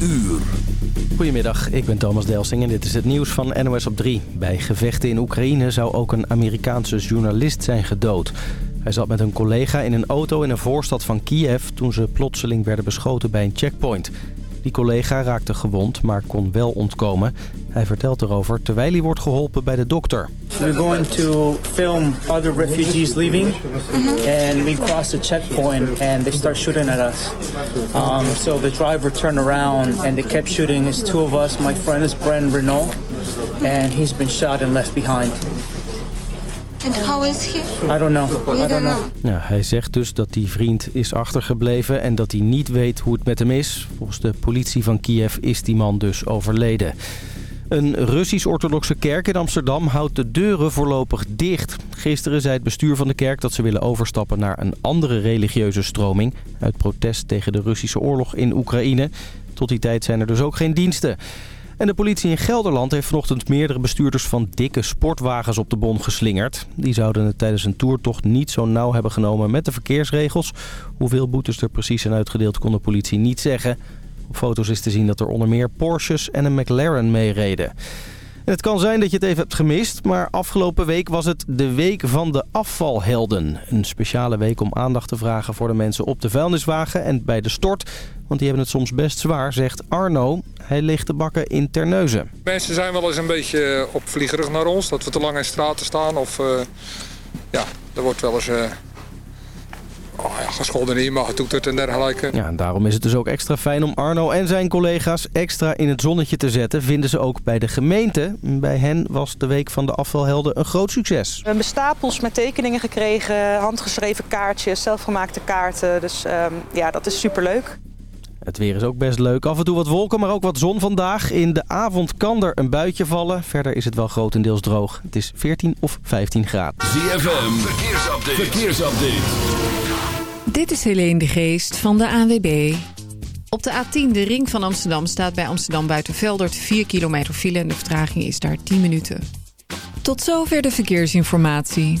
uur. Goedemiddag, ik ben Thomas Delsing en dit is het nieuws van NOS op 3. Bij gevechten in Oekraïne zou ook een Amerikaanse journalist zijn gedood. Hij zat met een collega in een auto in een voorstad van Kiev... toen ze plotseling werden beschoten bij een checkpoint. Die collega raakte gewond, maar kon wel ontkomen. Hij vertelt erover terwijl hij wordt geholpen bij de dokter. We're going to film other refugees leaving, and we cross the checkpoint, and they start shooting at us. Um, so the driver turned around, and they kept shooting. It's two of us. My friend is Brent Renault, and he's been shot and left behind. And how is he? I don't know. I don't know. Ja, hij zegt dus dat die vriend is achtergebleven en dat hij niet weet hoe het met hem is. Volgens de politie van Kiev is die man dus overleden. Een Russisch-orthodoxe kerk in Amsterdam houdt de deuren voorlopig dicht. Gisteren zei het bestuur van de kerk dat ze willen overstappen naar een andere religieuze stroming... uit protest tegen de Russische oorlog in Oekraïne. Tot die tijd zijn er dus ook geen diensten. En de politie in Gelderland heeft vanochtend meerdere bestuurders van dikke sportwagens op de bon geslingerd. Die zouden het tijdens een toertocht niet zo nauw hebben genomen met de verkeersregels. Hoeveel boetes er precies zijn uitgedeeld kon de politie niet zeggen. Op foto's is te zien dat er onder meer Porsches en een McLaren meereden. En het kan zijn dat je het even hebt gemist, maar afgelopen week was het de Week van de Afvalhelden. Een speciale week om aandacht te vragen voor de mensen op de vuilniswagen en bij de stort. Want die hebben het soms best zwaar, zegt Arno. Hij ligt te bakken in Terneuzen. Mensen zijn wel eens een beetje opvliegerig naar ons. Dat we te lang in straten staan. Of eh, ja, er wordt wel eens eh oh ja, gescholden niet, maar getoeterd en dergelijke. Ja, en daarom is het dus ook extra fijn om Arno en zijn collega's extra in het zonnetje te zetten. Vinden ze ook bij de gemeente. Bij hen was de Week van de Afvalhelden een groot succes. We hebben stapels met tekeningen gekregen, handgeschreven kaartjes, zelfgemaakte kaarten. Dus ehm, ja, dat is superleuk. Het weer is ook best leuk. Af en toe wat wolken, maar ook wat zon vandaag. In de avond kan er een buitje vallen. Verder is het wel grotendeels droog. Het is 14 of 15 graden. ZFM, verkeersupdate. verkeersupdate. Dit is Helene de Geest van de ANWB. Op de A10, de ring van Amsterdam, staat bij Amsterdam Buitenveldert 4 kilometer file en de vertraging is daar 10 minuten. Tot zover de verkeersinformatie.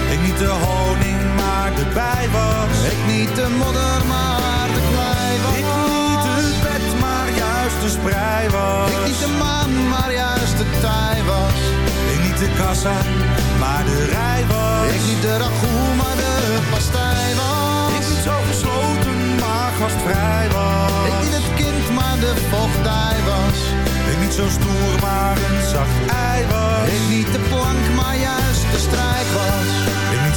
Ik niet de honing, maar de bij was. Ik niet de modder, maar de klei was. Ik niet het bed, maar juist de sprei was. Ik niet de maan, maar juist de tij was. Ik niet de kassa, maar de rij was. Ik niet de ragout, maar de pastij was. Ik niet zo gesloten, maar gastvrij was. Ik niet het kind, maar de vochtdij was. Ik niet zo stoer,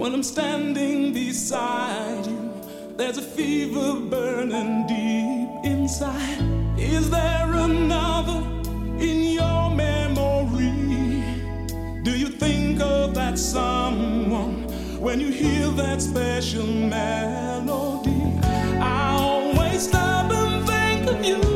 When I'm standing beside you, there's a fever burning deep inside. Is there another in your memory? Do you think of that someone when you hear that special melody? I always stop and think of you.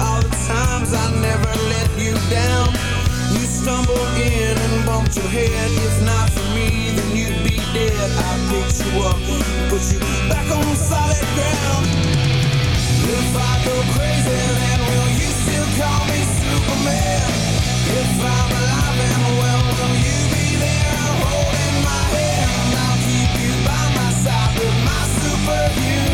All the times I never let you down. You stumbled in and bumped your head. If not for me, then you'd be dead. I picked you up, put you back on solid ground. If I go crazy, then will you still call me Superman? If I'm alive and well, will you be there holding my hand? I'll keep you by my side with my superhuman might,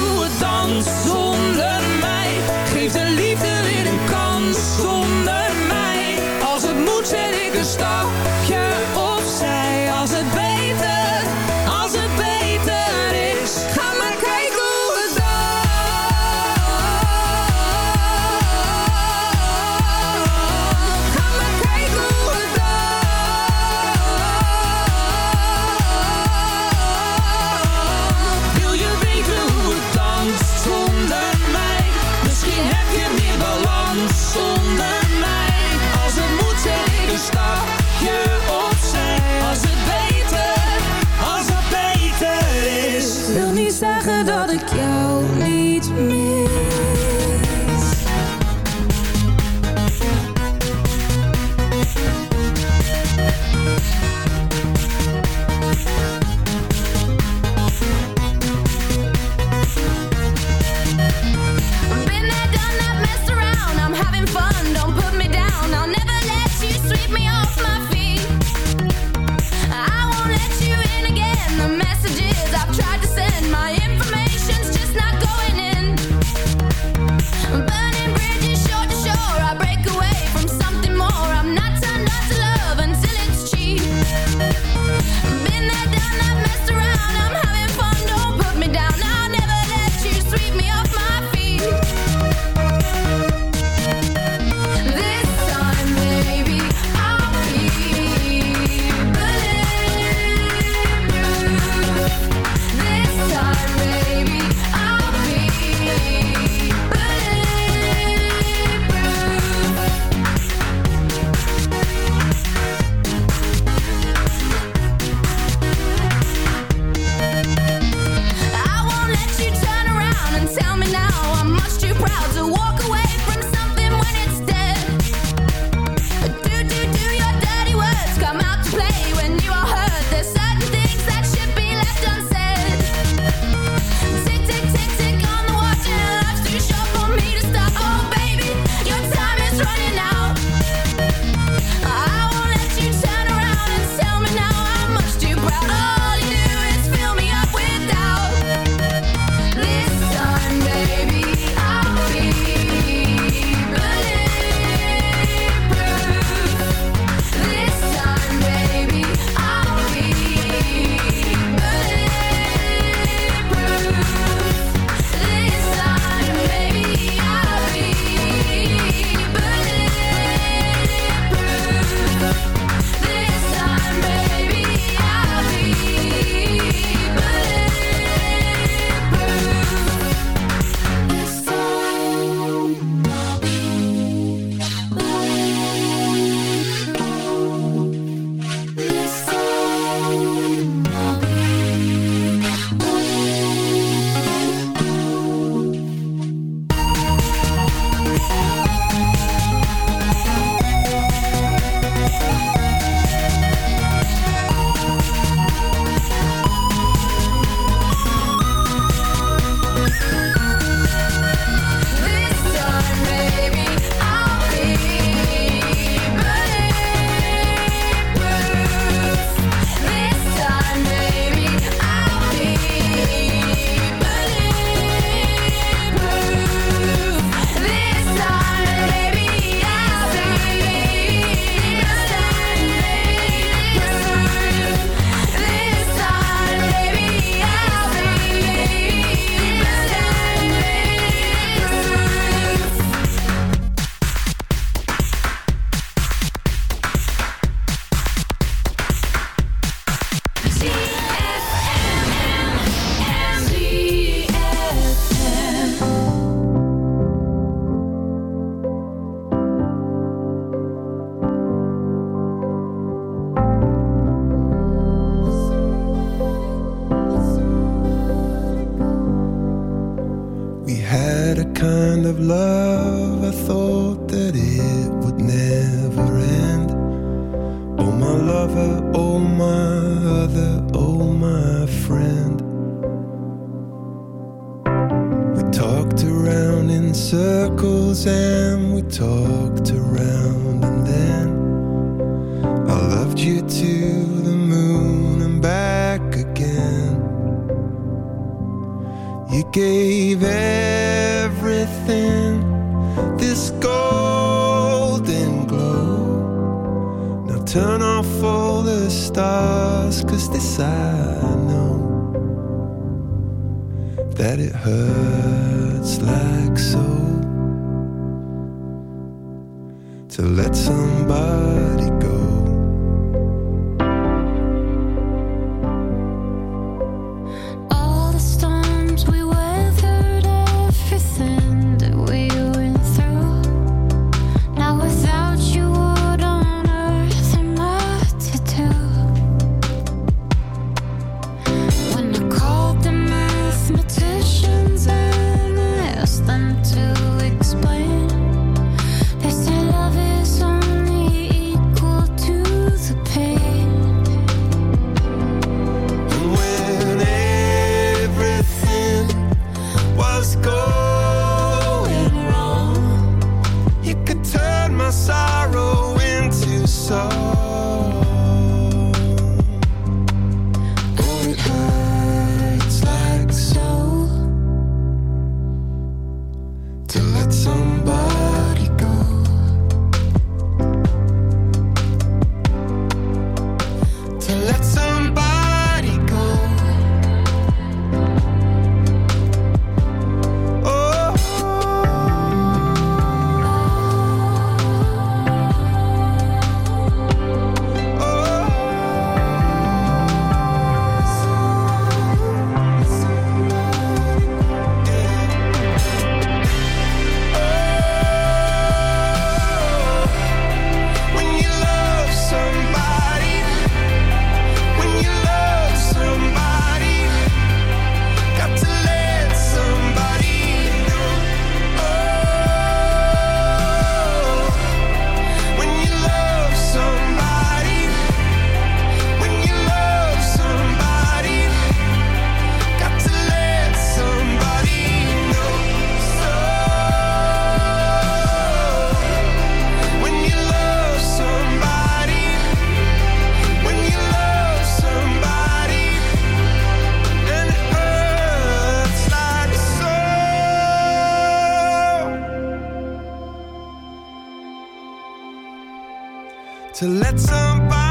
To let somebody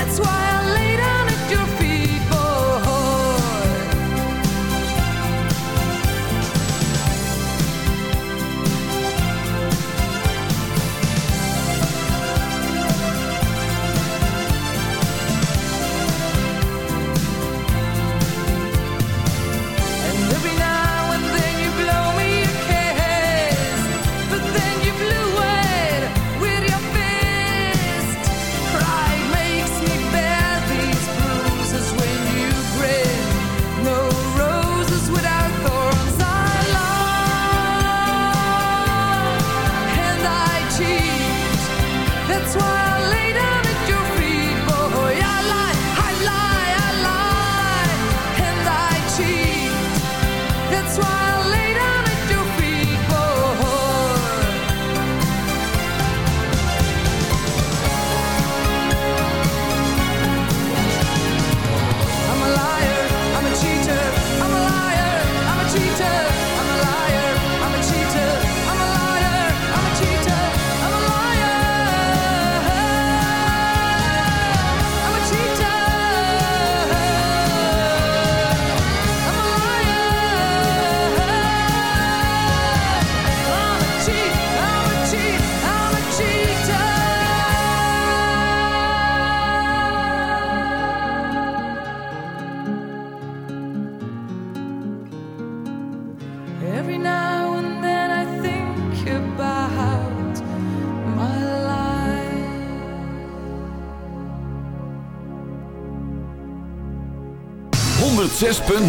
That's why I lay down at your feet,